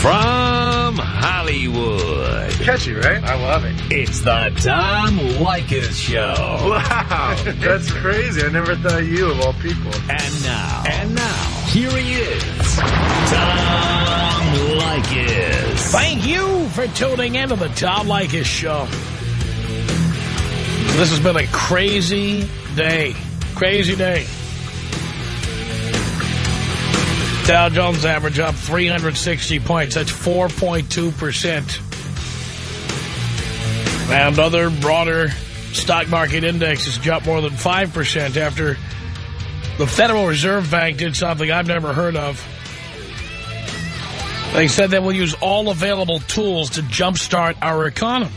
From Hollywood. Catchy, right? I love it. It's the Tom Leykis Show. Wow, that's crazy. I never thought you of all people. And now. And now. Here he is. Tom Leykis. Thank you for tuning into the Tom Leykis Show. This has been a crazy day. Crazy day. Dow Jones average up 360 points. That's 4.2%. And other broader stock market indexes jumped more than 5% after the Federal Reserve Bank did something I've never heard of. They said they will use all available tools to jumpstart our economy.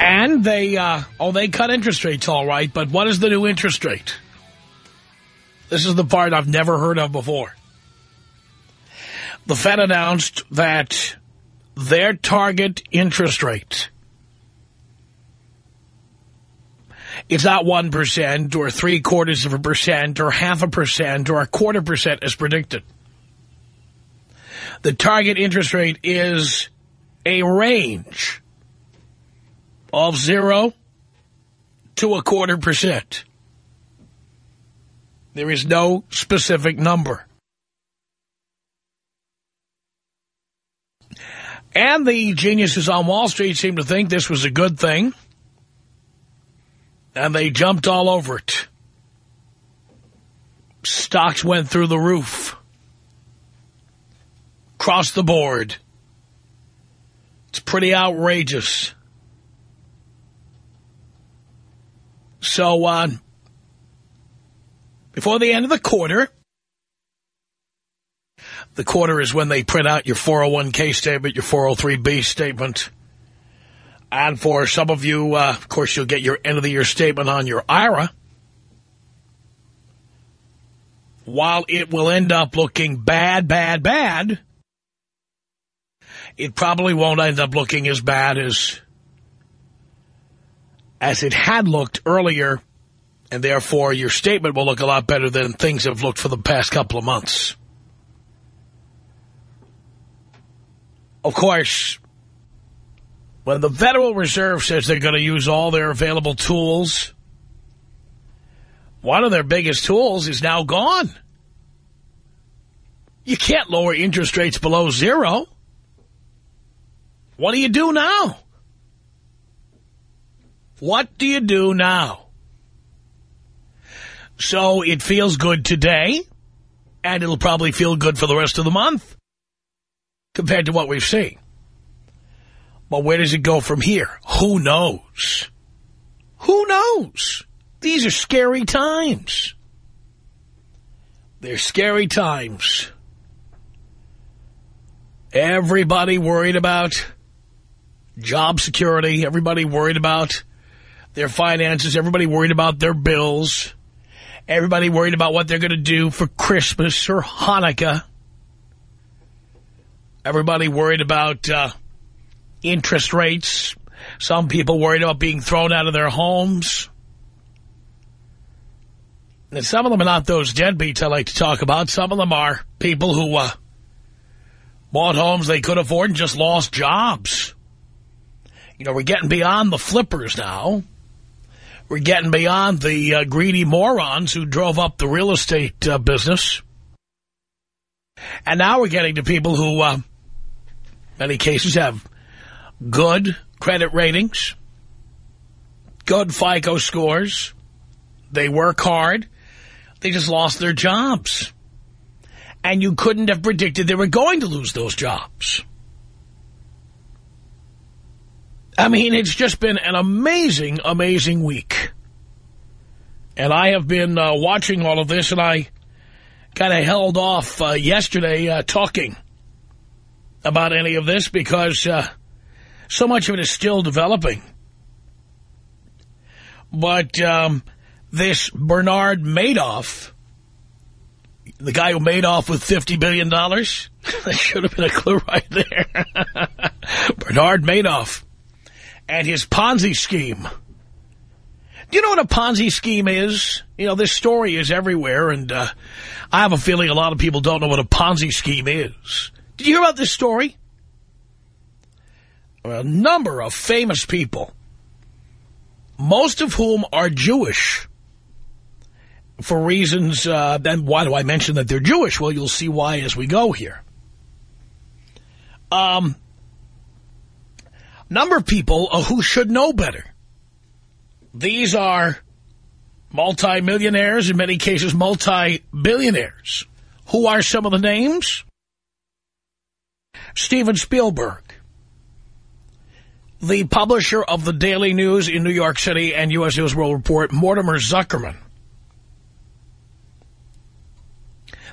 And they, uh, oh, they cut interest rates all right, but what is the new interest rate? This is the part I've never heard of before. The Fed announced that their target interest rate it's not 1% or three quarters of a percent or half a percent or a quarter percent as predicted. The target interest rate is a range of zero to a quarter percent. There is no specific number. And the geniuses on Wall Street seem to think this was a good thing. And they jumped all over it. Stocks went through the roof. Across the board. It's pretty outrageous. So, uh, before the end of the quarter, the quarter is when they print out your 401k statement, your 403b statement. And for some of you, uh, of course, you'll get your end-of-the-year statement on your IRA. While it will end up looking bad, bad, bad, it probably won't end up looking as bad as as it had looked earlier, and therefore your statement will look a lot better than things have looked for the past couple of months. Of course, when the Federal Reserve says they're going to use all their available tools, one of their biggest tools is now gone. You can't lower interest rates below zero. What do you do now? What do you do now? So it feels good today, and it'll probably feel good for the rest of the month compared to what we've seen. But where does it go from here? Who knows? Who knows? These are scary times. They're scary times. Everybody worried about job security. Everybody worried about their finances. Everybody worried about their bills. Everybody worried about what they're going to do for Christmas or Hanukkah. Everybody worried about uh, interest rates. Some people worried about being thrown out of their homes. And some of them are not those deadbeats I like to talk about. Some of them are people who uh, bought homes they could afford and just lost jobs. You know, we're getting beyond the flippers now. We're getting beyond the uh, greedy morons who drove up the real estate uh, business. And now we're getting to people who, uh, many cases, have good credit ratings, good FICO scores. They work hard. They just lost their jobs. And you couldn't have predicted they were going to lose those jobs. I mean, it's just been an amazing, amazing week. And I have been uh, watching all of this, and I kind of held off uh, yesterday uh, talking about any of this because uh, so much of it is still developing. But um, this Bernard Madoff, the guy who made off with $50 billion, that should have been a clue right there. Bernard Madoff and his Ponzi scheme Do you know what a Ponzi scheme is? You know, this story is everywhere, and uh, I have a feeling a lot of people don't know what a Ponzi scheme is. Did you hear about this story? A number of famous people, most of whom are Jewish, for reasons, uh, then why do I mention that they're Jewish? Well, you'll see why as we go here. Um, number of people uh, who should know better. These are multi-millionaires, in many cases multi-billionaires. Who are some of the names? Steven Spielberg, the publisher of the Daily News in New York City and U.S. News World Report, Mortimer Zuckerman,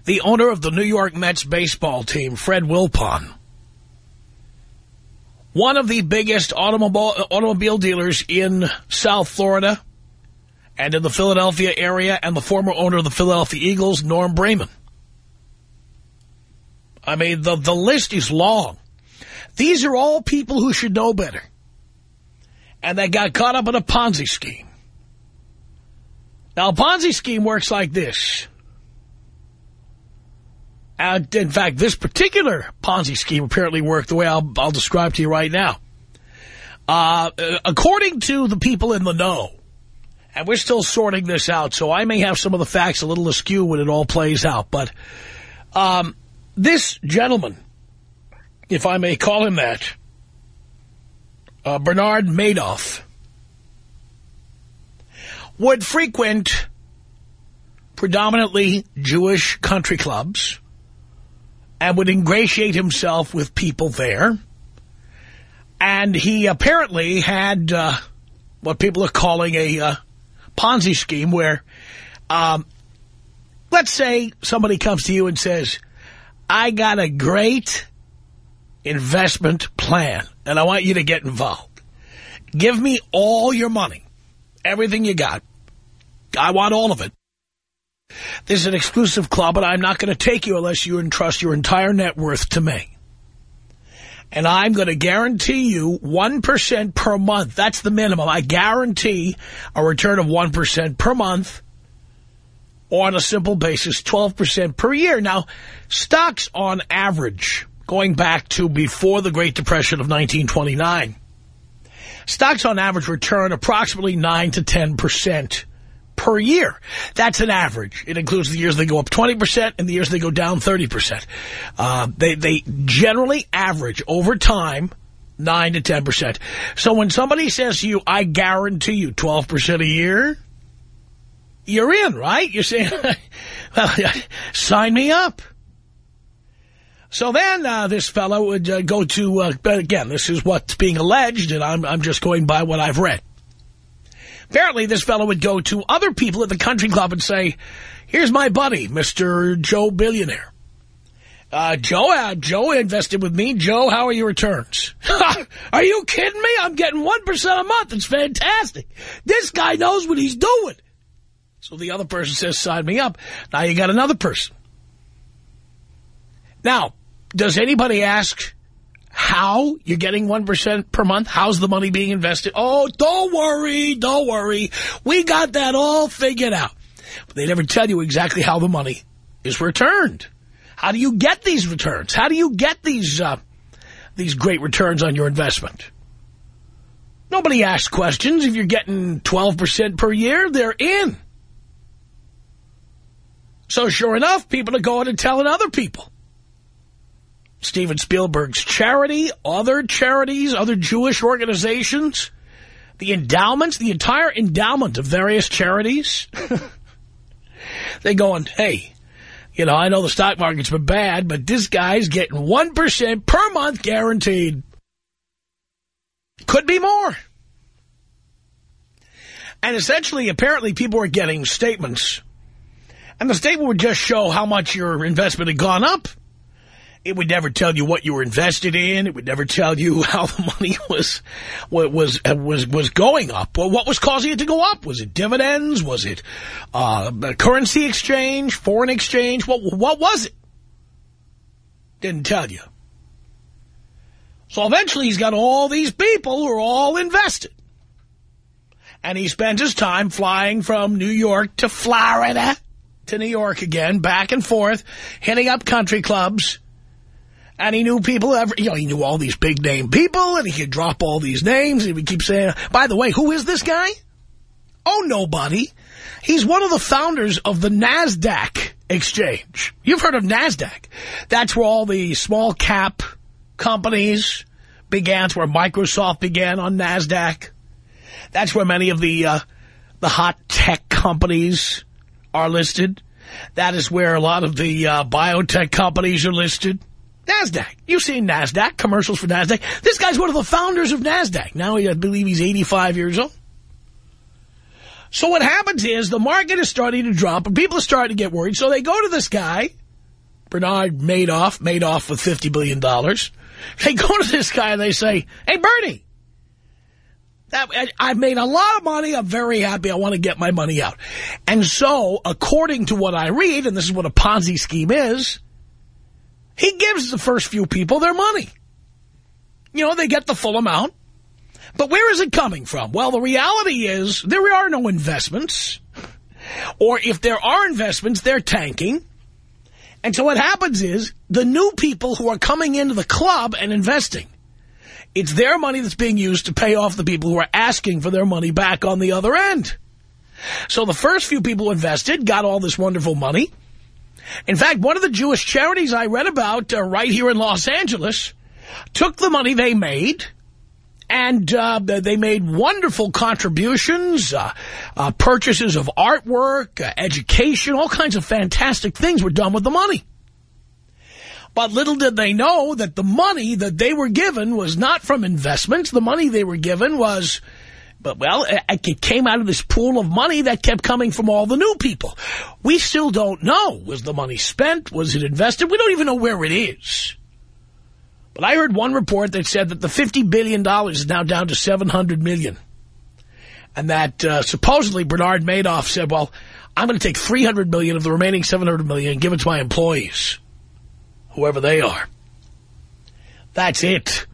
the owner of the New York Mets baseball team, Fred Wilpon, one of the biggest automobile, automobile dealers in South Florida and in the Philadelphia area, and the former owner of the Philadelphia Eagles, Norm Braman. I mean, the, the list is long. These are all people who should know better. And they got caught up in a Ponzi scheme. Now, a Ponzi scheme works like this. Uh, in fact, this particular Ponzi scheme apparently worked the way I'll, I'll describe to you right now. Uh, according to the people in the know, and we're still sorting this out, so I may have some of the facts a little askew when it all plays out, but um, this gentleman, if I may call him that, uh, Bernard Madoff, would frequent predominantly Jewish country clubs and would ingratiate himself with people there. And he apparently had uh, what people are calling a uh, Ponzi scheme where, um, let's say somebody comes to you and says, I got a great investment plan, and I want you to get involved. Give me all your money, everything you got. I want all of it. This is an exclusive club, but I'm not going to take you unless you entrust your entire net worth to me. And I'm going to guarantee you 1% per month. That's the minimum. I guarantee a return of 1% per month on a simple basis, 12% per year. Now, stocks on average, going back to before the Great Depression of 1929, stocks on average return approximately 9 to 10% per year. That's an average. It includes the years they go up 20% and the years they go down 30%. Uh, they, they generally average over time 9 to 10%. So when somebody says to you, I guarantee you 12% a year, you're in, right? You're saying, well, sign me up. So then uh, this fellow would uh, go to, uh, again, this is what's being alleged, and I'm, I'm just going by what I've read. Apparently, this fellow would go to other people at the country club and say, here's my buddy, Mr. Joe Billionaire. Uh, Joe, uh, Joe invested with me. Joe, how are your returns? are you kidding me? I'm getting 1% a month. It's fantastic. This guy knows what he's doing. So the other person says, sign me up. Now you got another person. Now, does anybody ask how you're getting 1% per month? How's the money being invested? Oh, don't worry, don't worry. We got that all figured out. But they never tell you exactly how the money is returned. How do you get these returns? How do you get these uh, these great returns on your investment? Nobody asks questions. If you're getting 12% per year, they're in. So sure enough, people are going and telling other people. Steven Spielberg's charity, other charities, other Jewish organizations, the endowments, the entire endowment of various charities. they going, hey, you know, I know the stock market's been bad, but this guy's getting 1% per month guaranteed. Could be more. And essentially, apparently, people were getting statements. And the statement would just show how much your investment had gone up. It would never tell you what you were invested in. It would never tell you how the money was was was was going up. Well, what was causing it to go up? Was it dividends? Was it uh, currency exchange, foreign exchange? What what was it? Didn't tell you. So eventually he's got all these people who are all invested. And he spent his time flying from New York to Florida to New York again, back and forth, hitting up country clubs. And he knew people, ever, you know, he knew all these big name people, and he could drop all these names. He would keep saying, by the way, who is this guy? Oh, nobody. He's one of the founders of the NASDAQ exchange. You've heard of NASDAQ. That's where all the small cap companies began. That's where Microsoft began on NASDAQ. That's where many of the uh, the hot tech companies are listed. That is where a lot of the uh, biotech companies are listed. NASDAQ. You've seen NASDAQ, commercials for NASDAQ. This guy's one of the founders of NASDAQ. Now I believe he's 85 years old. So what happens is the market is starting to drop and people are starting to get worried. So they go to this guy, Bernard Madoff, Madoff with $50 billion. They go to this guy and they say, hey, Bernie, I've made a lot of money. I'm very happy. I want to get my money out. And so, according to what I read, and this is what a Ponzi scheme is, he gives the first few people their money. You know, they get the full amount. But where is it coming from? Well, the reality is there are no investments. Or if there are investments, they're tanking. And so what happens is the new people who are coming into the club and investing, it's their money that's being used to pay off the people who are asking for their money back on the other end. So the first few people invested got all this wonderful money. In fact, one of the Jewish charities I read about uh, right here in Los Angeles took the money they made and uh, they made wonderful contributions, uh, uh, purchases of artwork, uh, education, all kinds of fantastic things were done with the money. But little did they know that the money that they were given was not from investments. The money they were given was, but well, it came out of this pool of money that kept coming from all the new people. We still don't know. Was the money spent? Was it invested? We don't even know where it is. But I heard one report that said that the $50 billion is now down to 700 million. And that uh, supposedly Bernard Madoff said, well, I'm going to take 300 million of the remaining 700 million and give it to my employees, whoever they are. That's it.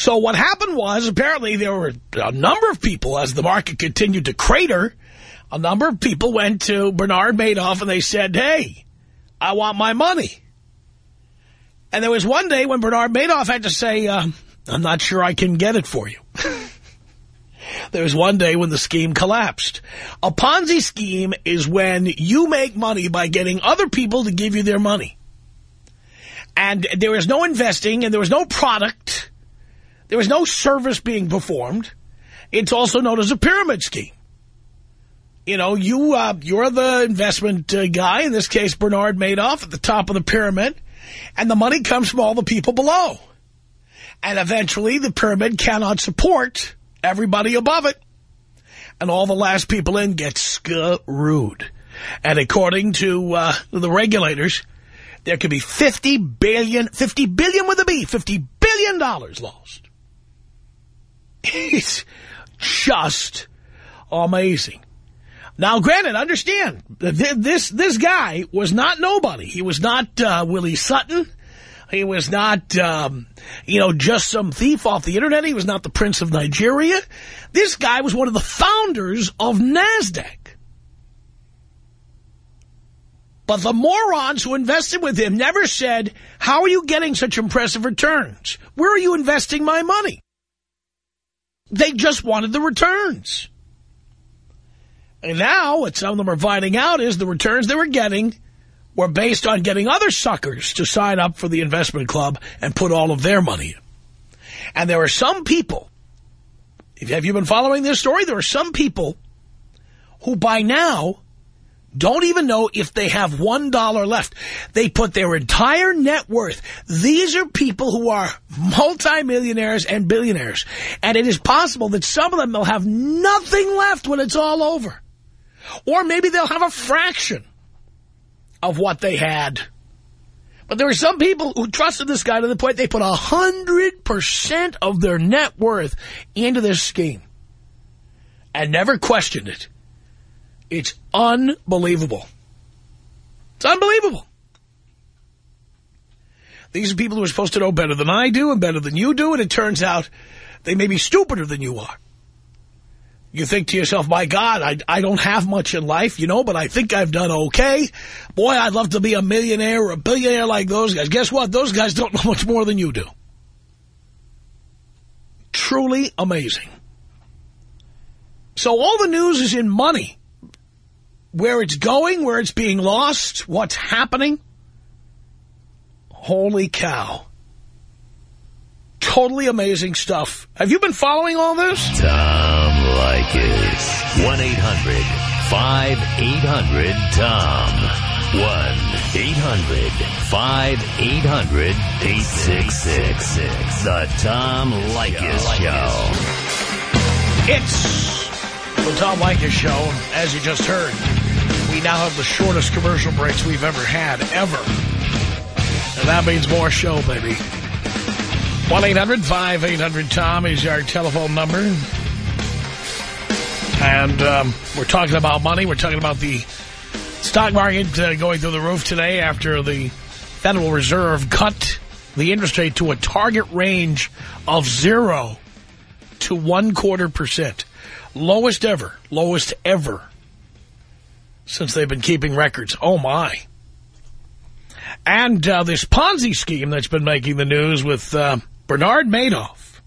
So what happened was, apparently there were a number of people, as the market continued to crater, a number of people went to Bernard Madoff and they said, hey, I want my money. And there was one day when Bernard Madoff had to say, uh, I'm not sure I can get it for you. there was one day when the scheme collapsed. A Ponzi scheme is when you make money by getting other people to give you their money. And there was no investing and there was no product. There was no service being performed. It's also known as a pyramid scheme. You know, you, uh, you're the investment uh, guy, in this case Bernard Madoff, at the top of the pyramid. And the money comes from all the people below. And eventually the pyramid cannot support everybody above it. And all the last people in get screwed. And according to uh, the regulators, there could be $50 billion, $50 billion with a B, 50 billion dollars lost. It's just amazing. Now, granted, understand, this this guy was not nobody. He was not uh, Willie Sutton. He was not, um, you know, just some thief off the Internet. He was not the Prince of Nigeria. This guy was one of the founders of NASDAQ. But the morons who invested with him never said, how are you getting such impressive returns? Where are you investing my money? They just wanted the returns. And now what some of them are finding out is the returns they were getting were based on getting other suckers to sign up for the investment club and put all of their money in. And there are some people, have you been following this story? There are some people who by now don't even know if they have one dollar left. They put their entire net worth. These are people who are multimillionaires and billionaires. And it is possible that some of them will have nothing left when it's all over. Or maybe they'll have a fraction of what they had. But there are some people who trusted this guy to the point they put a 100% of their net worth into this scheme and never questioned it. It's unbelievable. It's unbelievable. These are people who are supposed to know better than I do and better than you do, and it turns out they may be stupider than you are. You think to yourself, my God, I, I don't have much in life, you know, but I think I've done okay. Boy, I'd love to be a millionaire or a billionaire like those guys. Guess what? Those guys don't know much more than you do. Truly amazing. So all the news is in money. Where it's going, where it's being lost, what's happening. Holy cow. Totally amazing stuff. Have you been following all this? Tom Leykis. 1-800-5800-TOM. 1-800-5800-866. The Tom Leykis Show. It's the Tom Leykis Show. As you just heard, we now have the shortest commercial breaks we've ever had, ever. And that means more show, baby. 1-800-5800-TOM is our telephone number. And um, we're talking about money. We're talking about the stock market uh, going through the roof today after the Federal Reserve cut the interest rate to a target range of zero to one quarter percent. Lowest ever. Lowest ever since they've been keeping records. Oh, my. And uh, this Ponzi scheme that's been making the news with uh, Bernard Madoff.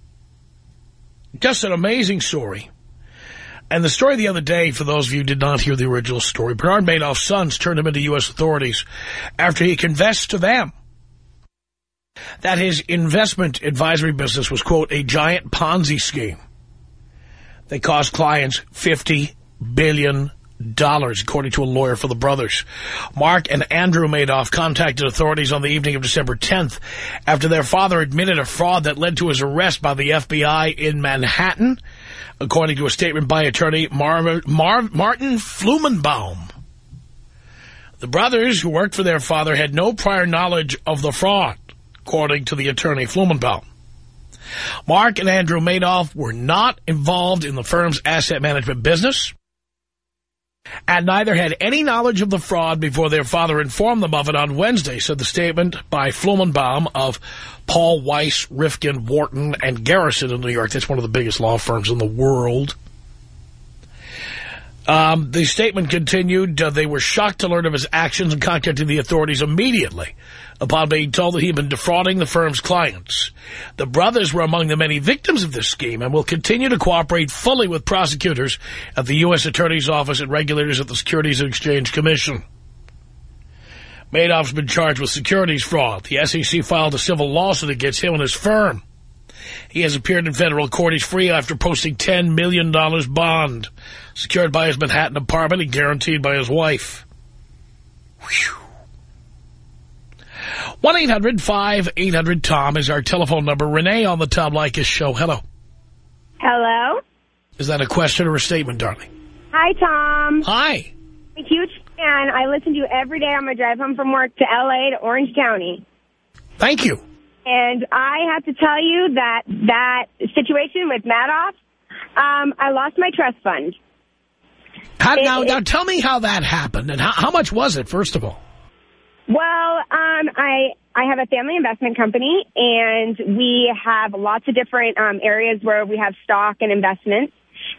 Just an amazing story. And the story the other day, for those of you who did not hear the original story, Bernard Madoff's sons turned him into U.S. authorities after he confessed to them that his investment advisory business was, quote, a giant Ponzi scheme. They cost clients $50 billion, according to a lawyer for the brothers. Mark and Andrew Madoff contacted authorities on the evening of December 10th after their father admitted a fraud that led to his arrest by the FBI in Manhattan, according to a statement by attorney Mar Mar Martin Flumenbaum. The brothers, who worked for their father, had no prior knowledge of the fraud, according to the attorney Flumenbaum. Mark and Andrew Madoff were not involved in the firm's asset management business and neither had any knowledge of the fraud before their father informed them of it on Wednesday, said the statement by Flumenbaum of Paul Weiss, Rifkind, Wharton, and Garrison in New York. That's one of the biggest law firms in the world. Um, the statement continued, uh, they were shocked to learn of his actions and contacted the authorities immediately upon being told that he had been defrauding the firm's clients. The brothers were among the many victims of this scheme and will continue to cooperate fully with prosecutors at the U.S. Attorney's Office and regulators at the Securities and Exchange Commission. Madoff's been charged with securities fraud. The SEC filed a civil lawsuit against him and his firm. He has appeared in federal court. He's free after posting $10 million bond, secured by his Manhattan apartment and guaranteed by his wife. 1-800-5800-TOM is our telephone number. Renee on the Tom Leykis show. Hello. Hello. Is that a question or a statement, darling? Hi, Tom. Hi. A huge fan. I listen to you every day on my drive home from work to L.A. to Orange County. Thank you. And I have to tell you that that situation with Madoff, um, I lost my trust fund. How, It- now, it- now tell me how that happened and how, how much was it, first of all? Well, um, I I have a family investment company, and we have lots of different um, areas where we have stock and investments.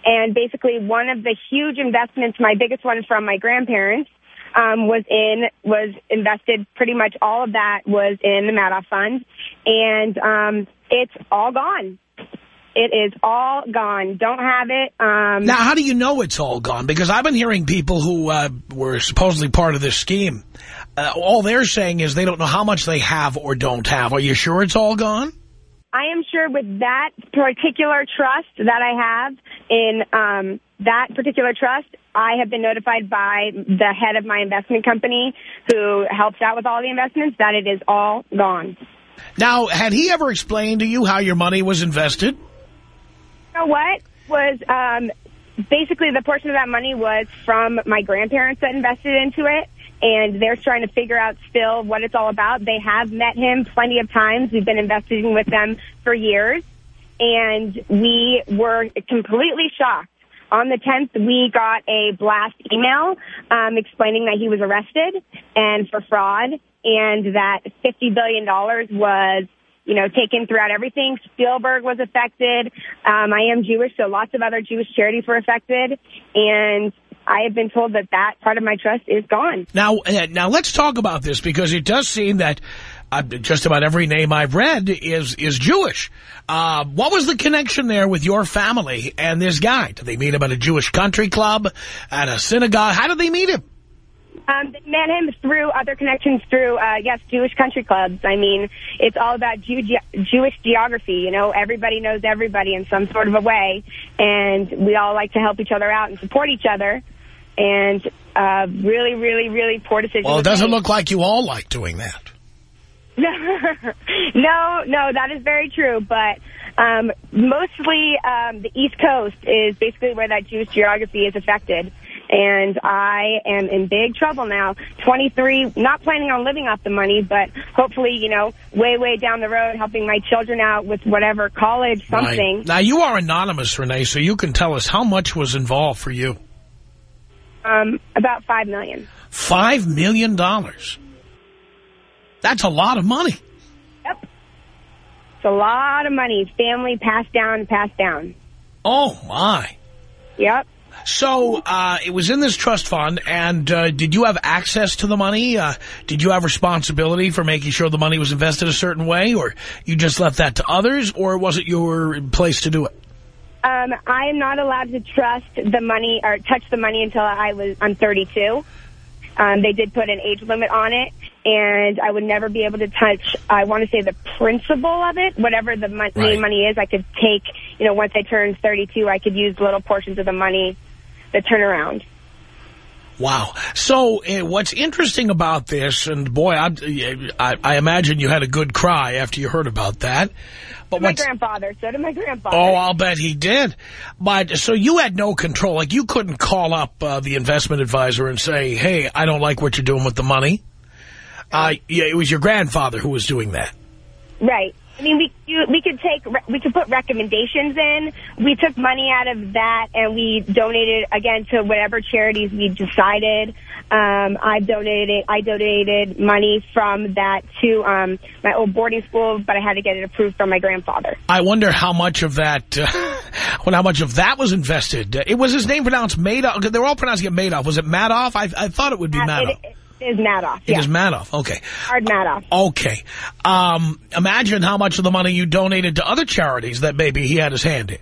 And basically, one of the huge investments, my biggest one from my grandparents, um, was in was invested. Pretty much all of that was in the Madoff fund, and um, it's all gone. It is all gone. Don't have it. Um, Now, how do you know it's all gone? Because I've been hearing people who uh, were supposedly part of this scheme. Uh, all they're saying is they don't know how much they have or don't have. Are you sure it's all gone? I am sure with that particular trust that I have in um, that particular trust, I have been notified by the head of my investment company who helps out with all the investments that it is all gone. Now, had he ever explained to you how your money was invested? You know what? Was um, basically the portion of that money was from my grandparents that invested into it. And they're trying to figure out still what it's all about. They have met him plenty of times. We've been investing with them for years. And we were completely shocked. On the 10th, we got a blast email um, explaining that he was arrested and for fraud and that $50 billion was you know, taken throughout everything. Spielberg was affected. Um, I am Jewish, so lots of other Jewish charities were affected. And I have been told that that part of my trust is gone. Now, uh, now let's talk about this because it does seem that uh, just about every name I've read is is Jewish. Uh, what was the connection there with your family and this guy? Did they meet him at a Jewish country club, at a synagogue? How did they meet him? Um, they met him through other connections through, uh, yes, Jewish country clubs. I mean, it's all about Jew ge Jewish geography. You know, everybody knows everybody in some sort of a way, and we all like to help each other out and support each other. And uh, really, really, really poor decision. Well, it doesn't look like you all like doing that. no, no, that is very true. But um, mostly um, the East Coast is basically where that Jewish geography is affected. And I am in big trouble now. 23, not planning on living off the money, but hopefully, you know, way, way down the road, helping my children out with whatever college, something. Right. Now, you are anonymous, Renee, so you can tell us how much was involved for you. Um, about 5 million. $5 million. That's a lot of money. Yep. It's a lot of money. Family passed down, passed down. Oh, my. Yep. So uh, it was in this trust fund, and uh, did you have access to the money? Uh, did you have responsibility for making sure the money was invested a certain way, or you just left that to others, or was it your place to do it? Um, I am not allowed to trust the money or touch the money until I was I'm 32. Um, they did put an age limit on it, and I would never be able to touch, I want to say, the principal of it. Whatever the mon right. main money is, I could take, you know, once I turned 32, I could use little portions of the money, the turnaround. Wow. So uh, what's interesting about this, and boy, I, I, I, imagine you had a good cry after you heard about that. But my grandfather. So did my grandfather. Oh, I'll bet he did. But so you had no control. Like you couldn't call up uh, the investment advisor and say, hey, I don't like what you're doing with the money. Uh, yeah, it was your grandfather who was doing that. Right. I mean, we you, we could take we could put recommendations in. We took money out of that and we donated again to whatever charities we decided. Um, I donated I donated money from that to um, my old boarding school, but I had to get it approved from my grandfather. I wonder how much of that, uh, well, how much of that was invested. It was his name pronounced Madoff. They were all pronouncing it Madoff. Was it Madoff? I, I thought it would be uh, Madoff. It, is Madoff. It yeah. is Madoff. Okay. Hard Madoff. Okay. Um, imagine how much of the money you donated to other charities that maybe he had his hand in.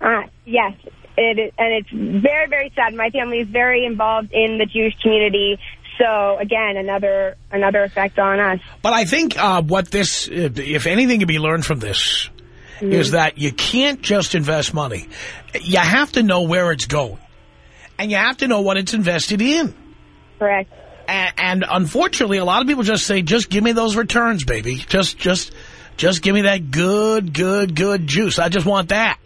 Uh, yes. It is, and it's very, very sad. My family is very involved in the Jewish community. So, again, another another effect on us. But I think uh, what this, if anything can be learned from this, mm. is that you can't just invest money. You have to know where it's going. And you have to know what it's invested in. Correct. And, and, unfortunately, a lot of people just say, just give me those returns, baby. Just, just, just give me that good, good, good juice. I just want that.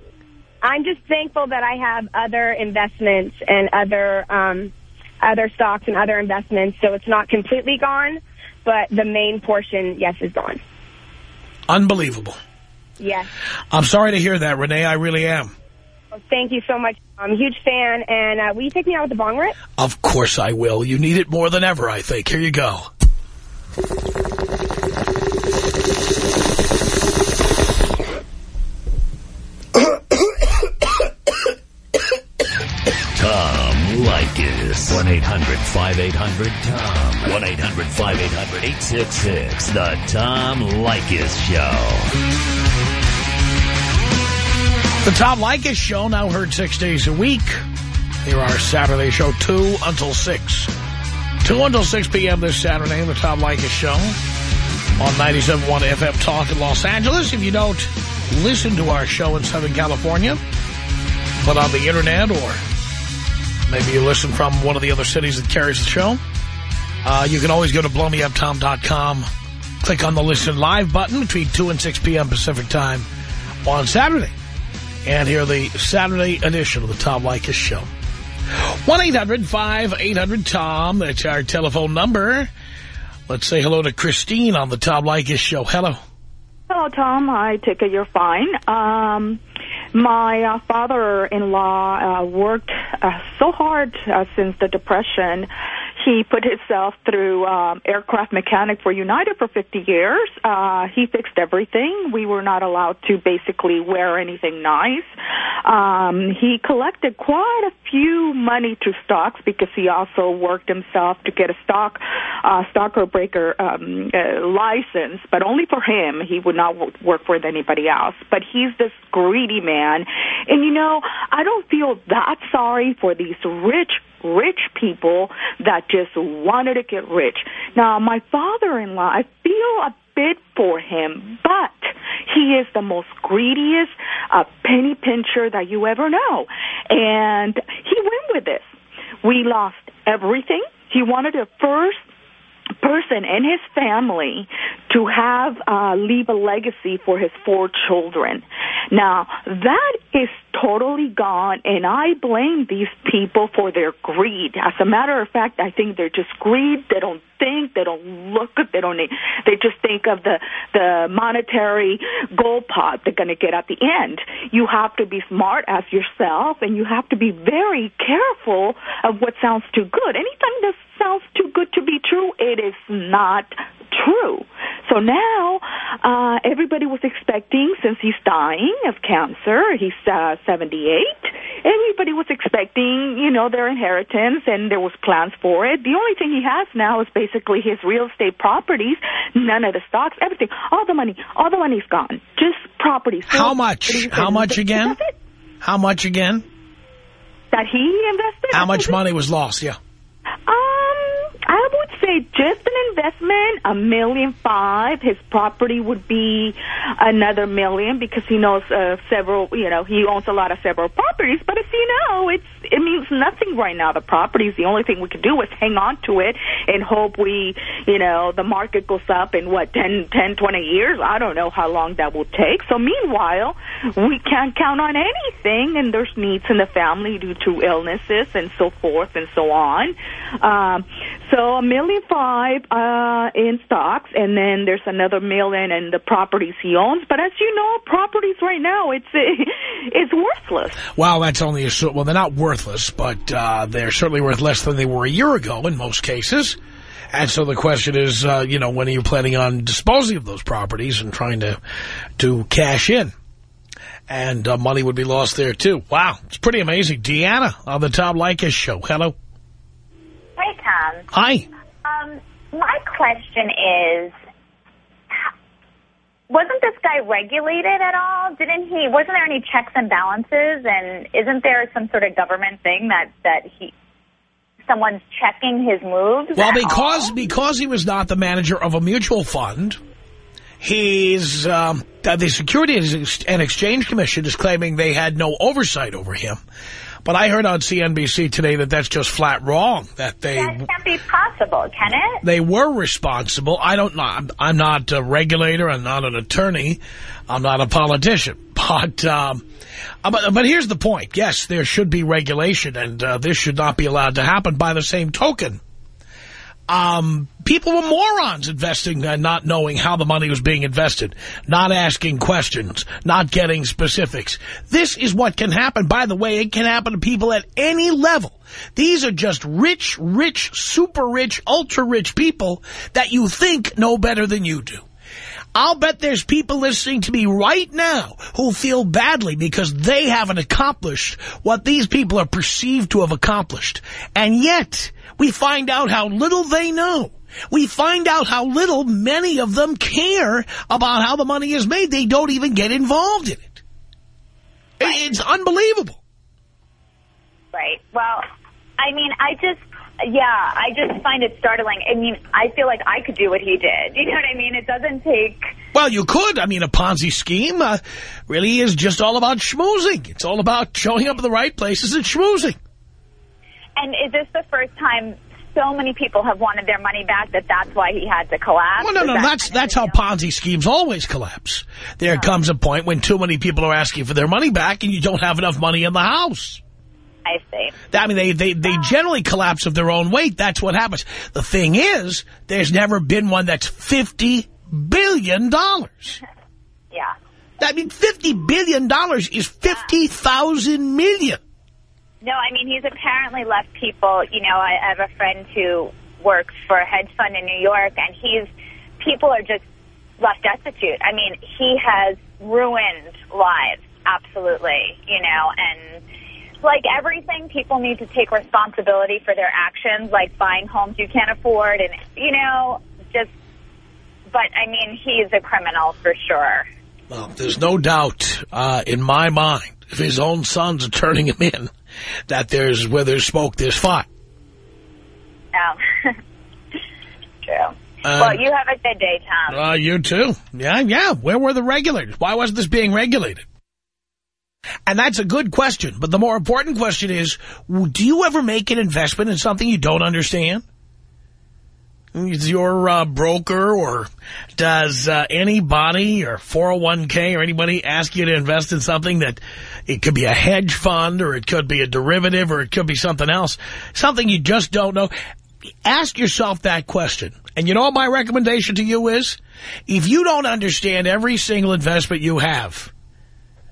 I'm just thankful that I have other investments and other, um, other stocks and other investments. So it's not completely gone, but the main portion, yes, is gone. Unbelievable. Yes. I'm sorry to hear that, Renee. I really am. Thank you so much. I'm a huge fan. And uh, will you take me out with the bong rip? Of course I will. You need it more than ever, I think. Here you go. Tom Leykis. 1-800-5800-TOM. 1-800-5800-866. The Tom Leykis Show. The Tom Leykis Show, now heard six days a week. Here our Saturday show, 2 until 6. 2 until 6 p.m. this Saturday, the Tom Leykis Show on 97.1 FM Talk in Los Angeles. If you don't listen to our show in Southern California, but on the Internet or maybe you listen from one of the other cities that carries the show, uh, you can always go to blowmeuptom.com, click on the Listen Live button between 2 and 6 p.m. Pacific Time on Saturday and hear the Saturday edition of the Tom Leykis Show. 1-800-5800-TOM. That's our telephone number. Let's say hello to Christine on the Tom Leykis Show. Hello. Hello, Tom. I take it you're fine. Um, my uh, father-in-law uh, worked uh, so hard uh, since the Depression. He put himself through um, aircraft mechanic for United for 50 years. Uh, he fixed everything. We were not allowed to basically wear anything nice. Um, he collected quite a few money through stocks because he also worked himself to get a stock uh, breaker um, uh, license, but only for him. He would not work for anybody else. But he's this greedy man, and you know, I don't feel that sorry for these rich rich people that just wanted to get rich. Now, my father-in-law, I feel a bit for him, but he is the most greediest uh, penny pincher that you ever know. And he went with this. We lost everything. He wanted to first person and his family to have uh, leave a legacy for his four children. Now that is totally gone, and I blame these people for their greed. As a matter of fact, I think they're just greed. They don't think. They don't look. They don't. They just think of the the monetary gold pot they're going to get at the end. You have to be smart as yourself, and you have to be very careful of what sounds too good. Anything that sounds too good to be true, it is not true. So now uh, everybody was expecting, since he's dying of cancer, he's uh, 78. Everybody was expecting, you know, their inheritance, and there was plans for it. The only thing he has now is basically his real estate properties, none of the stocks, everything, all the money, all the money's gone, just properties. How much? How much again? How much again? That he invested. How much money was lost? Yeah. I would say just an investment, a million five. His property would be another million because he knows uh, several, you know, he owns a lot of several properties. But as you know, it's it means nothing right now. The properties, the only thing we can do is hang on to it and hope we, you know, the market goes up in what, 10, 10 20 years? I don't know how long that will take. So meanwhile, we can't count on anything and there's needs in the family due to illnesses and so forth and so on. Um, so a million five uh, in stocks, and then there's another million in the properties he owns. But as you know, properties right now it's it's worthless. Well, that's only a short. well, they're not worthless, but uh, they're certainly worth less than they were a year ago in most cases. And so the question is, uh, you know, when are you planning on disposing of those properties and trying to to cash in? And uh, money would be lost there, too. Wow, it's pretty amazing. Deanna on the Tom Leykis show. Hello. Hey, Tom. Hi. Um, my question is, wasn't this guy regulated at all? Didn't he? Wasn't there any checks and balances? And isn't there some sort of government thing that that he? Someone's checking his moves. Well, because all? because he was not the manager of a mutual fund, he's um, the Securities and Exchange Commission is claiming they had no oversight over him. But I heard on CNBC today that that's just flat wrong. That they that can't be possible, can it? They were responsible. I don't know. I'm, I'm not a regulator. I'm not an attorney. I'm not a politician. But um, uh, but, but here's the point. Yes, there should be regulation, and uh, this should not be allowed to happen. By the same token, um, people were morons investing and not knowing how the money was being invested, not asking questions, not getting specifics. This is what can happen. By the way, it can happen to people at any level. These are just rich, rich, super rich, ultra rich people that you think know better than you do. I'll bet there's people listening to me right now who feel badly because they haven't accomplished what these people are perceived to have accomplished. And yet, we find out how little they know. We find out how little many of them care about how the money is made. They don't even get involved in it. It's unbelievable. Right. Well, I mean, I just, yeah, I just find it startling. I mean, I feel like I could do what he did. You know what I mean? It doesn't take... Well, you could. I mean, a Ponzi scheme uh, really is just all about schmoozing. It's all about showing up in the right places and schmoozing. And is this the first time so many people have wanted their money back that that's why he had to collapse? Well, no, no, that that's that's how Ponzi schemes always collapse. There oh. comes a point when too many people are asking for their money back and you don't have enough money in the house. I see. I mean, they, they, they oh. generally collapse of their own weight. That's what happens. The thing is, there's never been one that's $50 billion. yeah. I mean, $50 billion is 50,000 million. No, I mean, he's apparently left people, you know, I have a friend who works for a hedge fund in New York, and he's, people are just left destitute. I mean, he has ruined lives, absolutely, you know, and like everything, people need to take responsibility for their actions, like buying homes you can't afford, and, you know, just, but, I mean, he's a criminal for sure. Well, there's no doubt uh, in my mind, if his own sons are turning him in, that there's where there's smoke, there's fire. Oh. True. well, you have a good day, Tom. Uh, you too. Yeah, yeah. Where were the regulators? Why wasn't this being regulated? And that's a good question. But the more important question is, do you ever make an investment in something you don't understand? Is your uh, broker or does uh, anybody or 401k or anybody ask you to invest in something that it could be a hedge fund or it could be a derivative or it could be something else, something you just don't know? Ask yourself that question. And you know what my recommendation to you is? If you don't understand every single investment you have,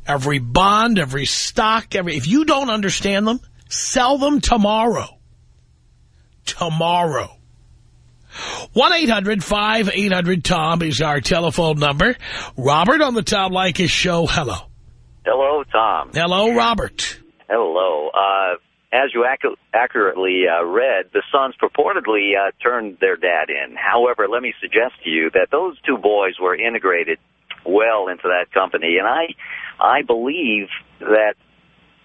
every bond, every stock, every if you don't understand them, sell them tomorrow. Tomorrow. 1-800-5800-TOM is our telephone number. Robert on the Tom Leykis show. Hello. Hello, Tom. Hello, Robert. Hello. Uh, as you ac accurately uh, read, the sons purportedly uh, turned their dad in. However, let me suggest to you that those two boys were integrated well into that company, and I, I believe that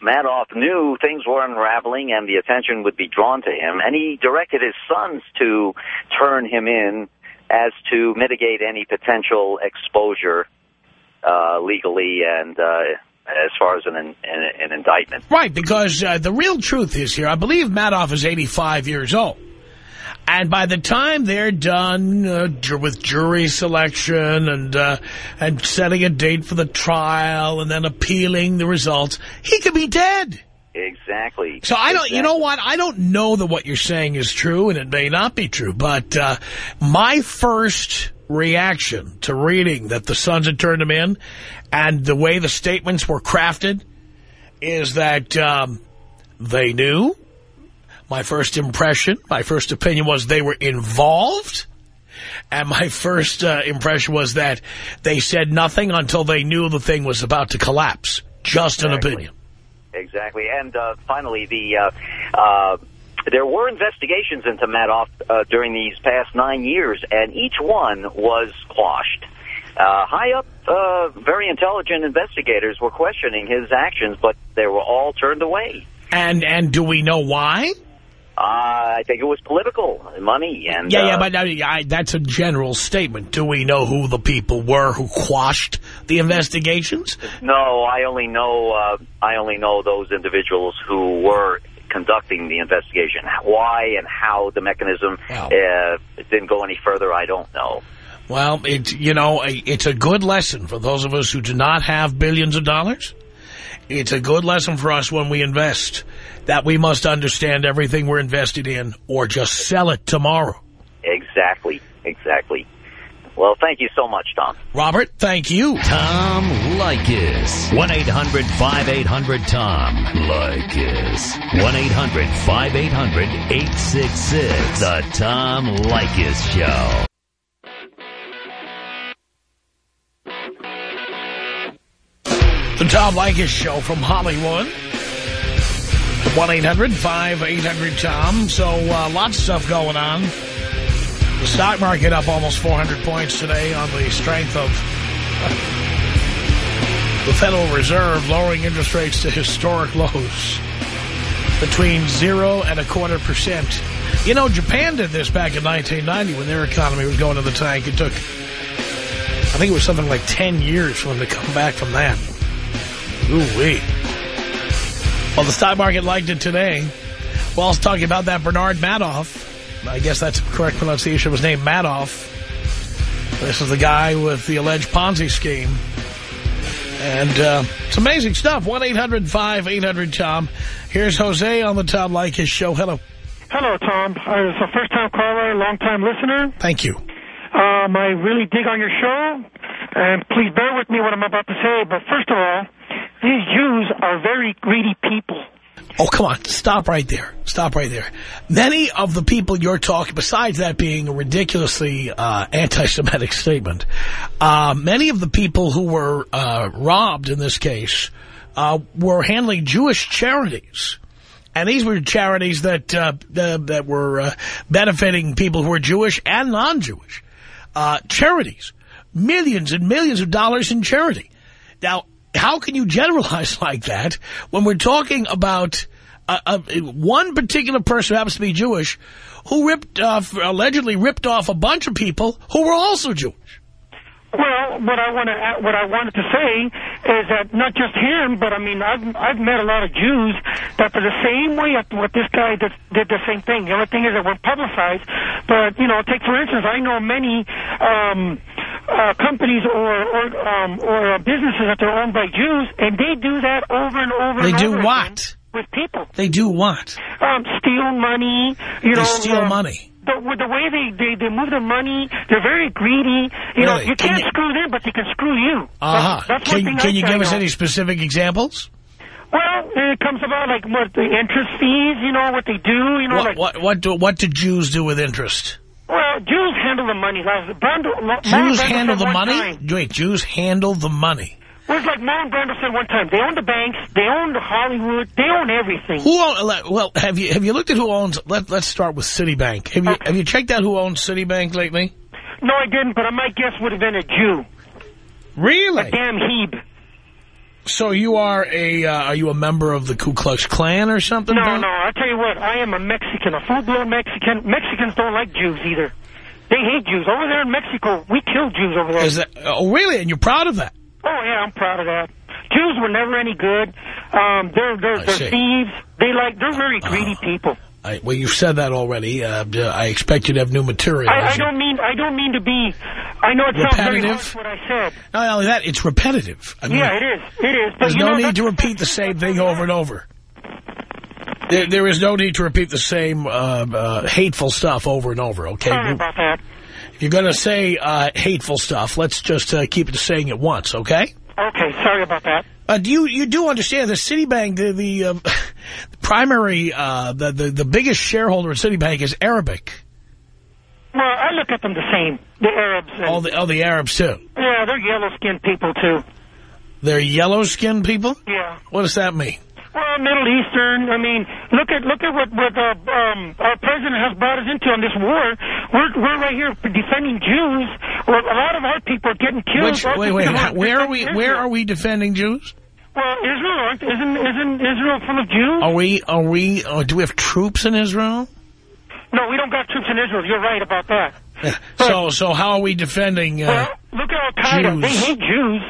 Madoff knew things were unraveling and the attention would be drawn to him, and he directed his sons to turn him in as to mitigate any potential exposure uh, legally and uh, as far as an, an, an indictment. Right, because uh, the real truth is here, I believe Madoff is 85 years old. And by the time they're done uh, with jury selection and uh, and setting a date for the trial and then appealing the results, he could be dead. Exactly. So I don't, exactly. you know what? I don't know that what you're saying is true, and it may not be true. But uh, my first reaction to reading that the Sons had turned him in and the way the statements were crafted is that um, they knew my first impression, my first opinion was they were involved. And my first uh, impression was that they said nothing until they knew the thing was about to collapse. Just exactly. an opinion. Exactly. And uh, finally, the uh, uh, there were investigations into Madoff uh, during these past nine years, and each one was quashed. Uh, high up, uh, very intelligent investigators were questioning his actions, but they were all turned away. And and do we know why? Uh, I think it was political, money, and yeah, uh, yeah, but uh, I, that's a general statement. Do we know who the people were who quashed the investigations? no, I only know uh, I only know those individuals who were conducting the investigation. Why and how the mechanism Wow. uh, didn't go any further, I don't know. Well, it you know it's a good lesson for those of us who do not have billions of dollars. It's a good lesson for us when we invest that we must understand everything we're invested in or just sell it tomorrow. Exactly, exactly. Well, thank you so much, Tom. Robert, thank you. Tom Leykis. 1-800-5800-TOM. Leykis. 1-800-5800-866. The Tom Leykis Show. The Tom Leykis Show from Hollywood. 1-800-5800-TOM. So uh, lots of stuff going on. The stock market up almost 400 points today on the strength of the Federal Reserve lowering interest rates to historic lows between zero and a quarter percent. You know, Japan did this back in 1990 when their economy was going to the tank. It took, I think it was something like 10 years for them to come back from that. Ooh-wee. Well, the stock market liked it today. Was talking about that Bernard Madoff. I guess that's the correct pronunciation of his name, Madoff. This is the guy with the alleged Ponzi scheme. And uh, it's amazing stuff. 1-800-5800-TOM. Here's Jose on the Tom Leykis show. Hello. Hello, Tom. I was a first-time caller, long-time listener. Thank you. Um, I really dig on your show, and please bear with me what I'm about to say. But first of all, these Jews are very greedy people. Oh, come on. Stop right there. Stop right there. Many of the people you're talking, besides that being a ridiculously uh, anti-Semitic statement, uh, many of the people who were uh, robbed in this case uh, were handling Jewish charities. And these were charities that uh, that were uh, benefiting people who were Jewish and non-Jewish. charities. Millions and millions of dollars in charity. Now, how can you generalize like that when we're talking about uh, uh, one particular person who happens to be Jewish who ripped off, allegedly ripped off a bunch of people who were also Jewish? Well, what I want to what I wanted to say is that not just him, but I mean I've I've met a lot of Jews that for the same way what this guy did, did the same thing. The only thing is that we're publicized. But you know, take for instance, I know many um, uh, companies or or, um, or uh, businesses that are owned by Jews, and they do that over and over. They and do over what? With people. They do what? Um, steal money. You they know, steal uh, money the, with the way they, they, they move their money, they're very greedy. You know, Really? you Can can't you- screw them, but they can screw you. Uh-huh. Can, can I you give us any specific examples? Well, it comes about like what the interest fees, you know, what they do, you know, What, like what, what, do, what do Jews do with interest? Well, Jews handle the money. Like, Brando, Jews handle the money? Time, Wait, Jews handle the money. it was like Marlon Brando said one time. They own the banks, they own the Hollywood, they own everything. Who own, well, have you have you looked at who owns, let, let's start with Citibank. Have you, have you checked out who owns Citibank lately? No, I didn't, but my guess would have been a Jew. Really? A damn Hebe. So you are a, uh, are you a member of the Ku Klux Klan or something? No, no, I'll tell you what, I am a Mexican, a full-blown Mexican. Mexicans don't like Jews either. They hate Jews. Over there in Mexico, we kill Jews over there. Is that, oh, really? And you're proud of that? Oh, yeah, I'm proud of that. Jews were never any good. Um, they're they're, they're thieves. They like they're very greedy people. I, well, you've said that already. Uh, I expect you to have new material. I, I don't mean I don't mean to be. I know it sounds very Repetitive? harsh what I said. Not only that, it's repetitive. I mean, yeah, it is. It is. But There's no know, need to repeat the same thing over and over. There, there is no need to repeat the same uh, uh, hateful stuff over and over, okay? Sorry about that. If you're going to say uh, hateful stuff, let's just uh, keep it saying it once, okay? Okay, sorry about that. Uh, do you you do understand that Citibank, the the, uh, the primary, uh, the, the the biggest shareholder in Citibank is Arabic. Well, I look at them the same. The Arabs. And, All the all the Arabs too. yeah, they're yellow-skinned people too. They're yellow skinned people. Yeah. What does that mean? Well, Middle Eastern. I mean, look at look at what what uh, um, our president has brought us into on this war. We're we're right here defending Jews. Well, a lot of our people are getting killed. Which, wait, wait. how- Where are we? defending Where are we defending Jews? Well, Israel aren't, isn't isn't Israel full of Jews? Are we? Are we? Uh, do we have troops in Israel? No, we don't got troops in Israel. You're right about that. So, so how are we defending? Uh, well, look at Al Qaeda. They hate Jews.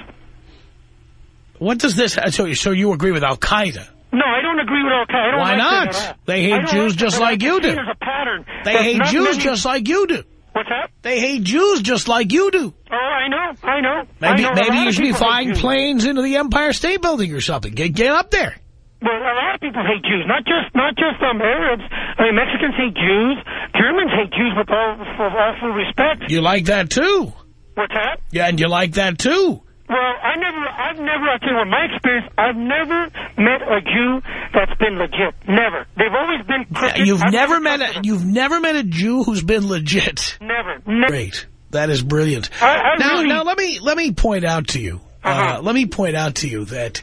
what does this? So, so you agree with Al Qaeda? No, I don't agree with Al Qaeda. I don't Why like not? They hate Jews like just like you do. There's a pattern. They There's hate Jews many- just like you do. What's that? They hate Jews just like you do. Oh, I know, I know. Maybe, I know. Maybe you should be flying planes into the Empire State Building or something. Get get up there. Well, a lot of people hate Jews, not just not just um, Arabs. I mean, Mexicans hate Jews. Germans hate Jews with all for all full respect. You like that too. What's that? Yeah, and you like that too. Well, I never, I've never, I'll tell you what, my experience, I've never met a Jew that's been legit. Never. They've always been crooked. You've I've never met a you've never met a Jew who's been legit. Never. Never. Great. That is brilliant. I, I now, really, now let me let me point out to you. uh Uh-huh. let me point out to you that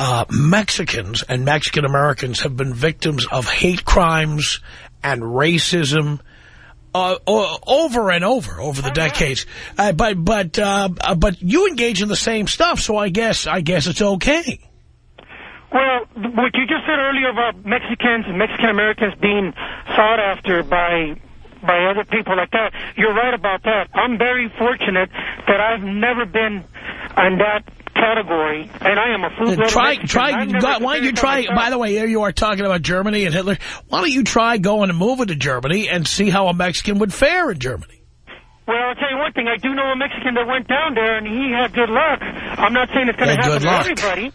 uh, Mexicans and Mexican Americans have been victims of hate crimes and racism. Uh, over and over over the decades, uh, but but uh, uh, but you engage in the same stuff, so I guess I guess it's okay. well, what you just said earlier about Mexicans and Mexican Americans being sought after by by other people like that, you're right about that. I'm very fortunate that I've never been on that category, and I am a full-blown try, try. I've Why don't you try? myself. By the way, here you are talking about Germany and Hitler. Why don't you try going and moving to Germany and see how a Mexican would fare in Germany? Well, I'll tell you one thing. I do know a Mexican that went down there, and he had good luck. I'm not saying it's going to happen good to everybody,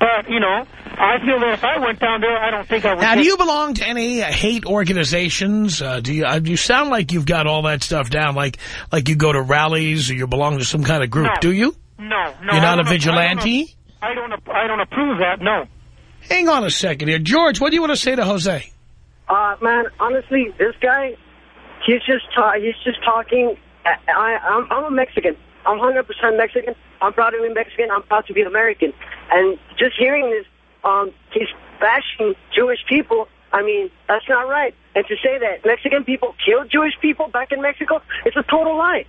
but, you know, I feel that if I went down there, I don't think I would Now, do you belong to any uh, hate organizations? Uh, do you? Uh, you sound like you've got all that stuff down, like like you go to rallies or you belong to some kind of group. No. Do you? No, no. You're not a vigilante. I don't, I don't, I don't approve that, no. Hang on a second here. George, what do you want to say to Jose? Uh, man, honestly, this guy, he's just ta he's just talking. I, I I'm, I'm a Mexican. I'm 100% Mexican. I'm proud to be Mexican. I'm proud to be American. And just hearing this, um, he's bashing Jewish people. I mean, that's not right. And to say that Mexican people killed Jewish people back in Mexico, it's a total lie.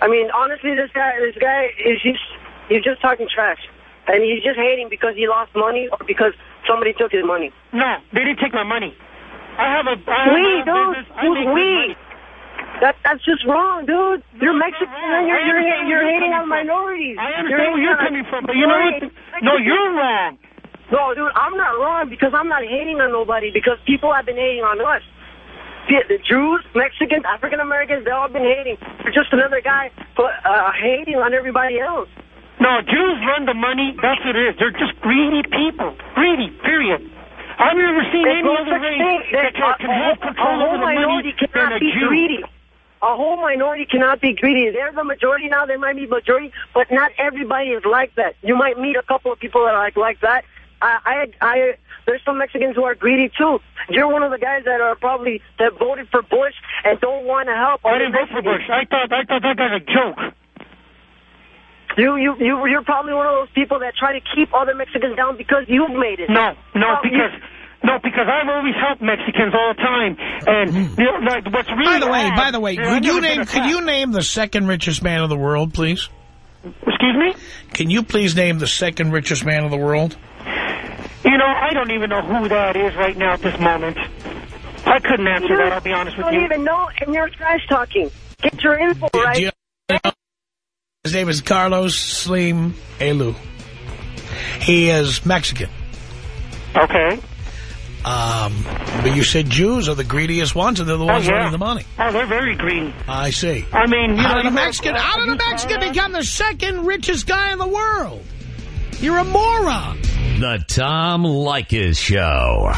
I mean, honestly, this guy, this guy is just, he's just talking trash. And he's just hating because he lost money or because somebody took his money. No, they didn't take my money. I have a, I have We, own dude. business. I Who's make we? That that's just wrong, dude. You're Mexican it's not wrong. and you're you're, you're you're hating on minorities. I understand where you're coming from, but you know what? No, you're wrong. No, dude, I'm not wrong because I'm not hating on nobody because people have been hating on us. The, Jews, Mexicans, African Americans, they've all been hating. You're just another guy uh, hating on everybody else. No, Jews run the money. That's what it is. They're just greedy people. Greedy, period. I've never seen There's any no other race thing. that There's- can, have control over the money minority than a be Jew. greedy. A whole minority cannot be greedy. They're the majority now. They might be majority, but not everybody is like that. You might meet a couple of people that are like like that. I, I, I, there's some Mexicans who are greedy too. You're one of the guys that are probably that voted for Bush and don't want to help. I didn't vote for Bush. I thought I thought that was a joke. You, you, you, you're probably one of those people that try to keep other Mexicans down because you've made it. No, no, you- because no, because I've always helped Mexicans all the time, and hmm. you know, like, what's really By the way, odd- by the way, could you name could you name the second richest man in the world, please? Excuse me? Can you please name the second richest man in the world? You know, I don't even know who that is right now at this moment. I couldn't answer that. I'll be honest with You with don't even know, and you're trash talking. Get your info right. Do you know- his name is Carlos Slim Helú. He is Mexican. Okay. Um, but you said Jews are the greediest ones, and they're the ones oh, yeah. running the money. Oh, they're very green. I see. I mean, you How know, did a Mexican, go- how did a Mexican become the second richest guy in the world? You're a moron. The Tom Leykis Show.